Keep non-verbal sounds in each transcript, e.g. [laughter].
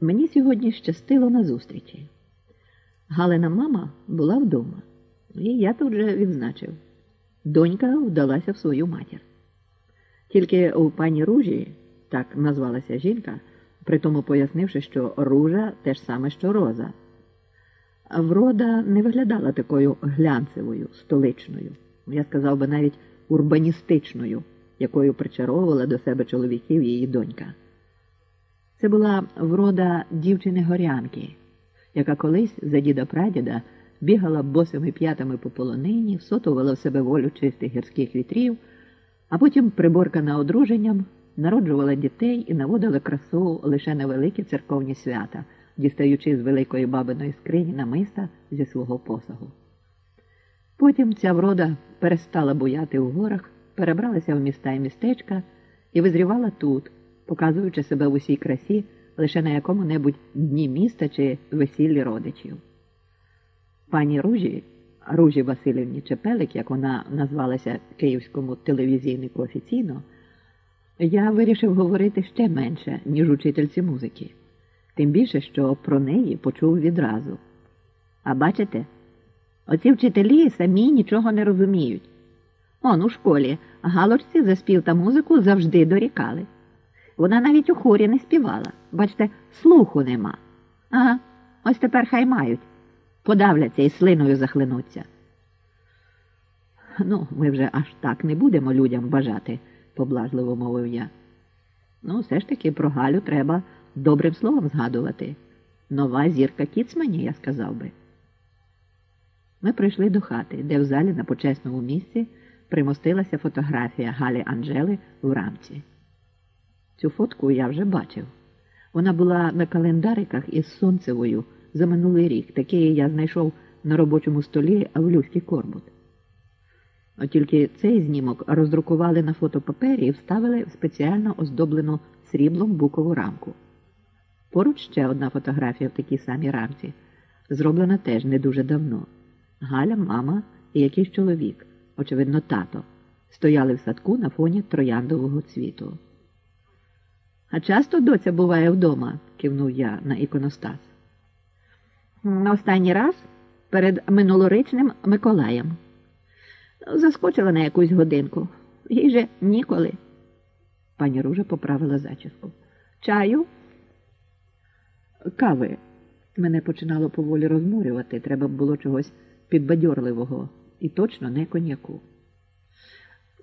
Мені сьогодні щастило на зустрічі. Галина мама була вдома, і я тут же відзначив. Донька вдалася в свою матір. Тільки у пані Ружі, так назвалася жінка, притому пояснивши, що ружа те ж саме, що роза. Врода не виглядала такою глянцевою, столичною, я сказав би навіть урбаністичною, якою причаровувала до себе чоловіків її донька. Це була врода дівчини горянки, яка колись за діда прадіда бігала босими п'ятами по полонині, всотувала в себе волю чистих гірських вітрів, а потім, приборкана одруженням, народжувала дітей і наводила красу лише на великі церковні свята, дістаючи з великої бабиної скрині намиста зі свого посагу. Потім ця врода перестала буяти у горах, перебралася в міста і містечка і визрівала тут, показуючи себе в усій красі лише на якому-небудь дні міста чи весіллі родичів. Пані Ружі, Ружі Васильівні Чепелик, як вона назвалася київському телевізійнику офіційно, я вирішив говорити ще менше, ніж учительці музики, тим більше, що про неї почув відразу. А бачите, оці вчителі самі нічого не розуміють. Он у школі галочці за спів та музику завжди дорікали. Вона навіть у хорі не співала. Бачите, слуху нема. Ага, ось тепер хай мають. Подавляться і слиною захлинуться. Ну, ми вже аж так не будемо людям бажати, поблажливо мовив я. Ну, все ж таки про Галю треба добрим словом згадувати. Нова зірка Кіцмані, я сказав би. Ми прийшли до хати, де в залі на почесному місці примостилася фотографія Галі Анжели в рамці. Цю фотку я вже бачив. Вона була на календариках із сонцевою за минулий рік. Такий я знайшов на робочому столі в люський корбут. От тільки цей знімок роздрукували на фотопапері і вставили в спеціально оздоблену сріблом букову рамку. Поруч ще одна фотографія в такій самій рамці, зроблена теж не дуже давно. Галя, мама і якийсь чоловік, очевидно, тато, стояли в садку на фоні трояндового цвіту. А часто доця буває вдома, кивнув я на іконостас. Останній раз перед минулорічним Миколаєм. Заскочила на якусь годинку. Їй же ніколи. Пані Ружа поправила зачіску. Чаю? Кави. Мене починало поволі розмурювати. Треба було чогось підбадьорливого і точно не коньяку.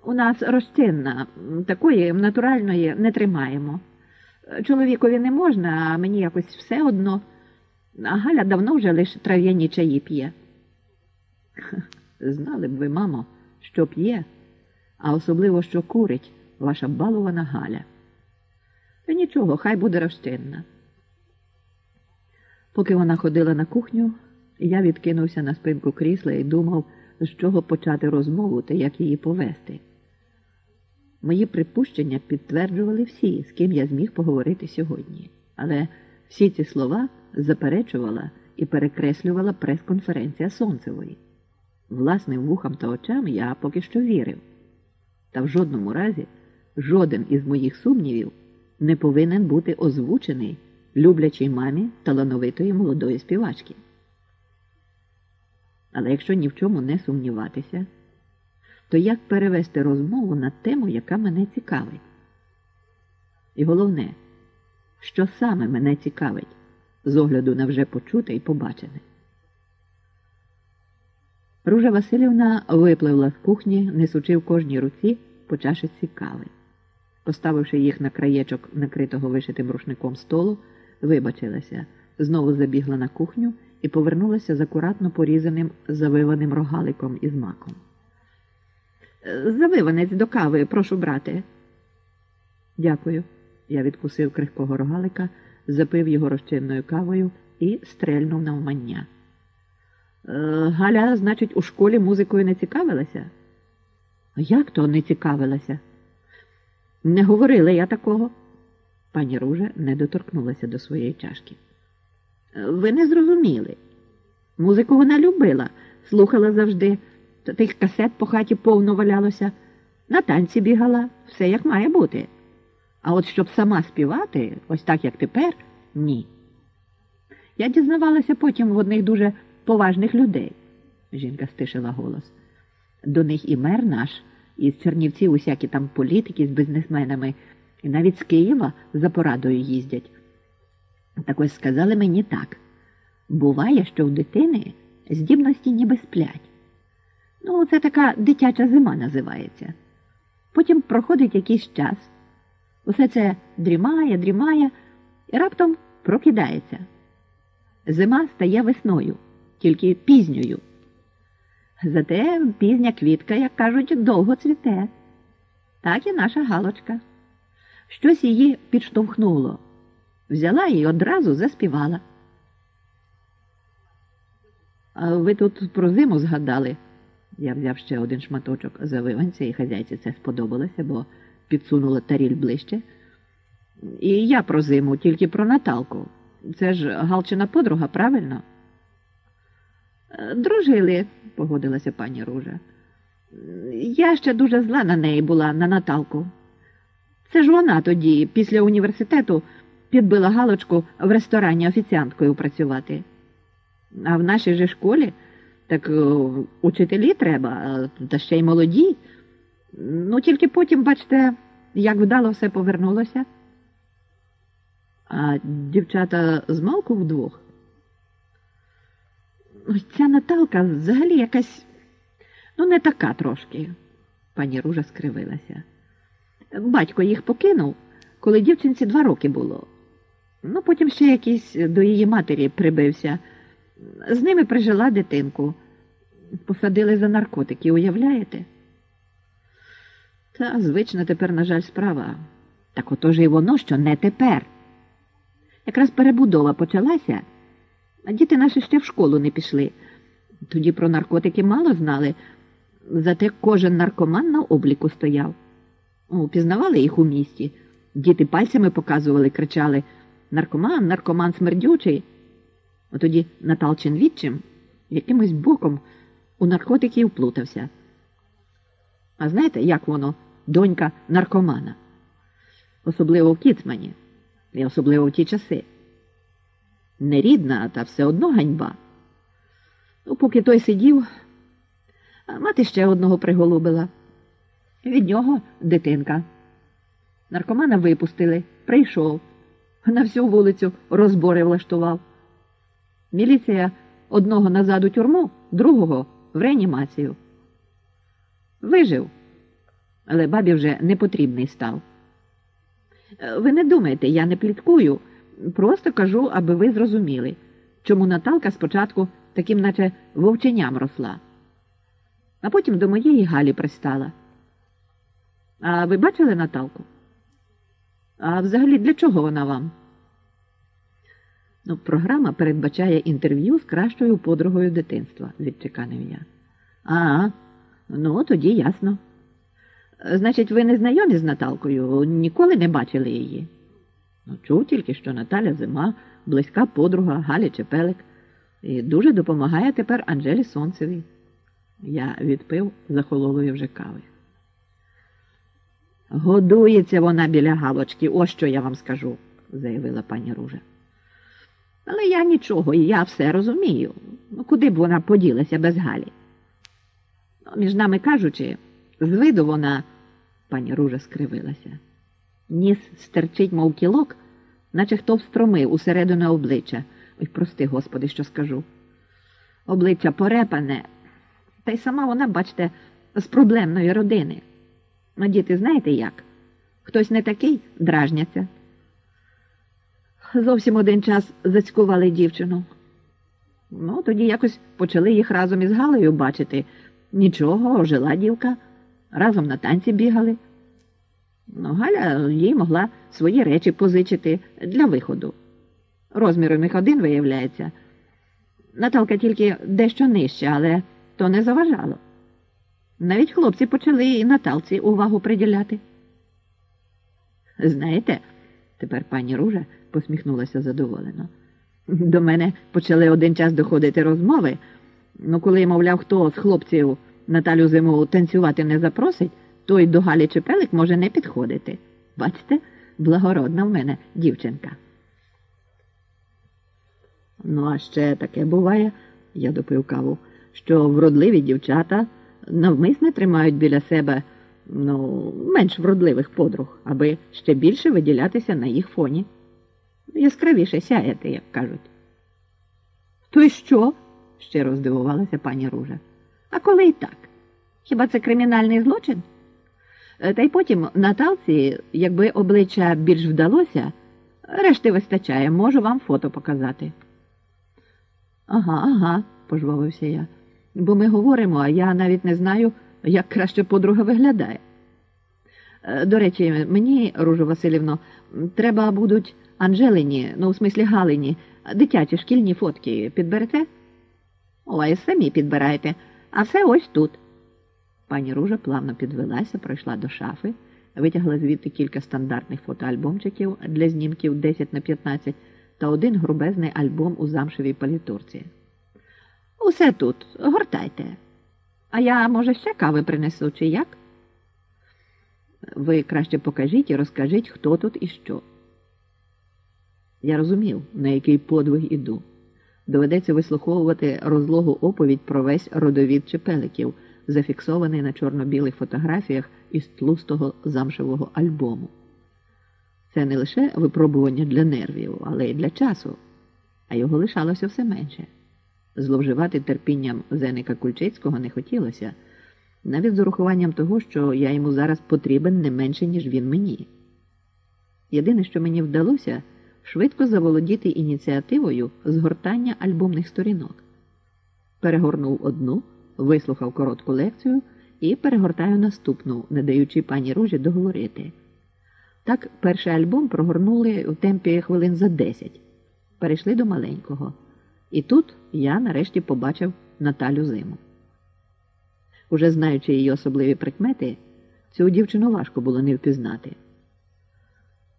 У нас розчинна, такої натуральної не тримаємо. Чоловікові не можна, а мені якось все одно. А Галя давно вже лише трав'яні чаї п'є. [laughs] Знали б ви, мамо, що п'є, а особливо, що курить ваша балована Галя. Та нічого, хай буде розчинна. Поки вона ходила на кухню, я відкинувся на спинку крісла і думав, з чого почати розмову та як її повести. Мої припущення підтверджували всі, з ким я зміг поговорити сьогодні, але всі ці слова заперечувала і перекреслювала прес-конференція Сонцевої. Власним вухам та очам я поки що вірив. Та в жодному разі жоден із моїх сумнівів не повинен бути озвучений люблячій мамі талановитої молодої співачки. Але якщо ні в чому не сумніватися, то як перевести розмову на тему, яка мене цікавить? І головне, що саме мене цікавить з огляду на вже почуте і побачене. Ружа Васильівна випливла з кухні, несучи в кожній руці по чашиці кави. Поставивши їх на краєчок накритого вишитим рушником столу, вибачилася, знову забігла на кухню і повернулася з акуратно порізаним завиваним рогаликом із маком. Завиванець до кави, прошу брати. Дякую. Я відкусив крихкого рогалика, запив його розчинною кавою і стрельнув навмання. «Е, Галя, значить, у школі музикою не цікавилася? Як то не цікавилася? Не говорила я такого. Пані Ружа не доторкнулася до своєї чашки. Ви не зрозуміли. Музику вона любила, слухала завжди. Тих касет по хаті повно валялося, на танці бігала, все як має бути. А от щоб сама співати, ось так, як тепер, ні. Я дізнавалася потім в одних дуже поважних людей. Жінка стишила голос. До них і мер наш, і з Чернівців усякі там політики з бізнесменами, і навіть з Києва за порадою їздять. Так ось сказали мені так. Буває, що в дитини здібності ніби сплять. Ну, це така дитяча зима називається. Потім проходить якийсь час. Усе це дрімає, дрімає і раптом прокидається. Зима стає весною, тільки пізньою. Зате пізня квітка, як кажуть, довго цвіте. Так і наша галочка. Щось її підштовхнуло. Взяла і одразу заспівала. А ви тут про зиму згадали. Я взяв ще один шматочок завиванця, і хазяйці це сподобалося, бо підсунула таріль ближче. І я про зиму, тільки про Наталку. Це ж Галчина подруга, правильно? «Е, Дружили, погодилася пані Ружа. Я ще дуже зла на неї була, на Наталку. Це ж вона тоді, після університету, підбила Галочку в ресторані офіціанткою працювати. А в нашій же школі так е, учителі треба, та ще й молоді. Ну, тільки потім, бачите, як вдало все повернулося. А дівчата змалку вдвох. Ця Наталка взагалі якась, ну, не така трошки, пані Ружа скривилася. Батько їх покинув, коли дівчинці два роки було. Ну, потім ще якийсь до її матері прибився. З ними прижила дитинку. Посадили за наркотики, уявляєте? Та звична тепер, на жаль, справа. Так отож і воно, що не тепер. Якраз перебудова почалася, а діти наші ще в школу не пішли. Тоді про наркотики мало знали, зате кожен наркоман на обліку стояв. О, пізнавали їх у місті. Діти пальцями показували, кричали Наркоман, наркоман смердючий. От тоді Наталчин відчим якимось боком у наркотики вплутався. А знаєте, як воно, донька наркомана? Особливо в Кіцмані, і особливо в ті часи. Не рідна, та все одно ганьба. Ну, поки той сидів, мати ще одного приголубила. Від нього дитинка. Наркомана випустили, прийшов, на всю вулицю розбори влаштував. Міліція одного назад у тюрму, другого в реанімацію. Вижив, але бабі вже не потрібний став. Е, Ви не думайте, я не пліткую, просто кажу, аби ви зрозуміли, чому Наталка спочатку таким, наче вовченям росла, а потім до моєї Галі пристала. А ви бачили Наталку? А взагалі для чого вона вам? Ну, програма передбачає інтерв'ю з кращою подругою дитинства, відчеканив я. А, ну тоді ясно. Значить, ви не знайомі з Наталкою, ніколи не бачили її. Ну, чув тільки, що Наталя зима, близька подруга Галі Чепелик, і дуже допомагає тепер Анжелі Сонцевій. Я відпив захололої вже кави. Годується вона біля галочки, ось що я вам скажу, заявила пані Ружа. Але я нічого, і я все розумію. Ну, куди б вона поділася без Галі? Ну, між нами кажучи, з виду вона, пані Ружа скривилася. Ніс стерчить, мов кілок, наче хто встромив усередину обличчя. Ой, прости, господи, що скажу. Обличчя порепане, та й сама вона, бачите, з проблемної родини. А діти знаєте як? Хтось не такий дражняться. Зовсім один час зацькували дівчину. Ну, тоді якось почали їх разом із Галею бачити. Нічого, ожила дівка, разом на танці бігали. Ну, Галя їй могла свої речі позичити для виходу. Розмір у них один виявляється. Наталка тільки дещо нижча, але то не заважало. Навіть хлопці почали і Наталці увагу приділяти. Знаєте, тепер пані Ружа посміхнулася задоволено. До мене почали один час доходити розмови. Ну, коли, мовляв, хто з хлопців Наталю зиму танцювати не запросить, той до Галі Чепелик може не підходити. Бачите, благородна в мене дівчинка. Ну, а ще таке буває, я допив каву, що вродливі дівчата навмисне тримають біля себе ну, менш вродливих подруг, аби ще більше виділятися на їх фоні. Яскравіше сяяти, як кажуть. То й що? щиро здивувалася пані Ружа. А коли і так? Хіба це кримінальний злочин? Е, Та й потім Наталці, якби обличчя більш вдалося, решти вистачає, можу вам фото показати. Ага, ага, пожвавився я. Бо ми говоримо, а я навіть не знаю, як краще подруга виглядає. Е, До речі, мені, Ружо Васильівно, треба будуть Анжелині, ну, в смислі Галині, дитячі шкільні фотки підберете? Ой, самі підбирайте, а все ось тут. Пані Ружа плавно підвелася, пройшла до шафи, витягла звідти кілька стандартних фотоальбомчиків для знімків 10 на 15 та один грубезний альбом у замшевій палітурці. Усе тут, гортайте. А я, може, ще кави принесу, чи як? Ви краще покажіть і розкажіть, хто тут і що. Я розумів, на який подвиг іду. Доведеться вислуховувати розлогу оповідь про весь родовід чепеликів, зафіксований на чорно-білих фотографіях із тлустого замшевого альбому. Це не лише випробування для нервів, але й для часу, а його лишалося все менше. Зловживати терпінням Зеника Кульчицького не хотілося, навіть з урахуванням того, що я йому зараз потрібен не менше, ніж він мені. Єдине, що мені вдалося, швидко заволодіти ініціативою згортання альбомних сторінок. Перегорнув одну, вислухав коротку лекцію і перегортаю наступну, не даючи пані Ружі договорити. Так, перший альбом прогорнули в темпі хвилин за десять, перейшли до маленького. І тут я нарешті побачив Наталю Зиму. Уже знаючи її особливі прикмети, цю дівчину важко було не впізнати.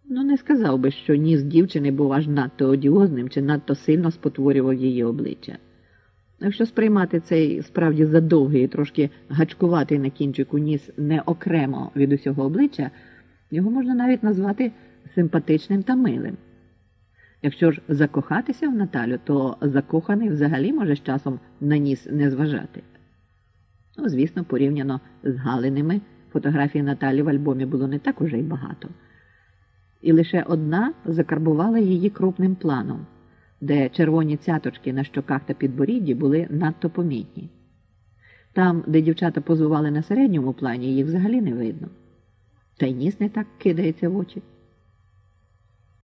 Ну, не сказав би, що ніс дівчини був аж надто одіозним чи надто сильно спотворював її обличчя. Якщо сприймати цей справді задовгий і трошки гачкуватий на кінчику ніс не окремо від усього обличчя, його можна навіть назвати симпатичним та милим. Якщо ж закохатися в Наталю, то закоханий взагалі може з часом на ніс не зважати. Ну, звісно, порівняно з Галиними фотографій Наталі в альбомі було не так уже й багато. І лише одна закарбувала її крупним планом, де червоні цяточки на щоках та підборідді були надто помітні. Там, де дівчата позували на середньому плані, їх взагалі не видно. Та й ніс не так кидається в очі.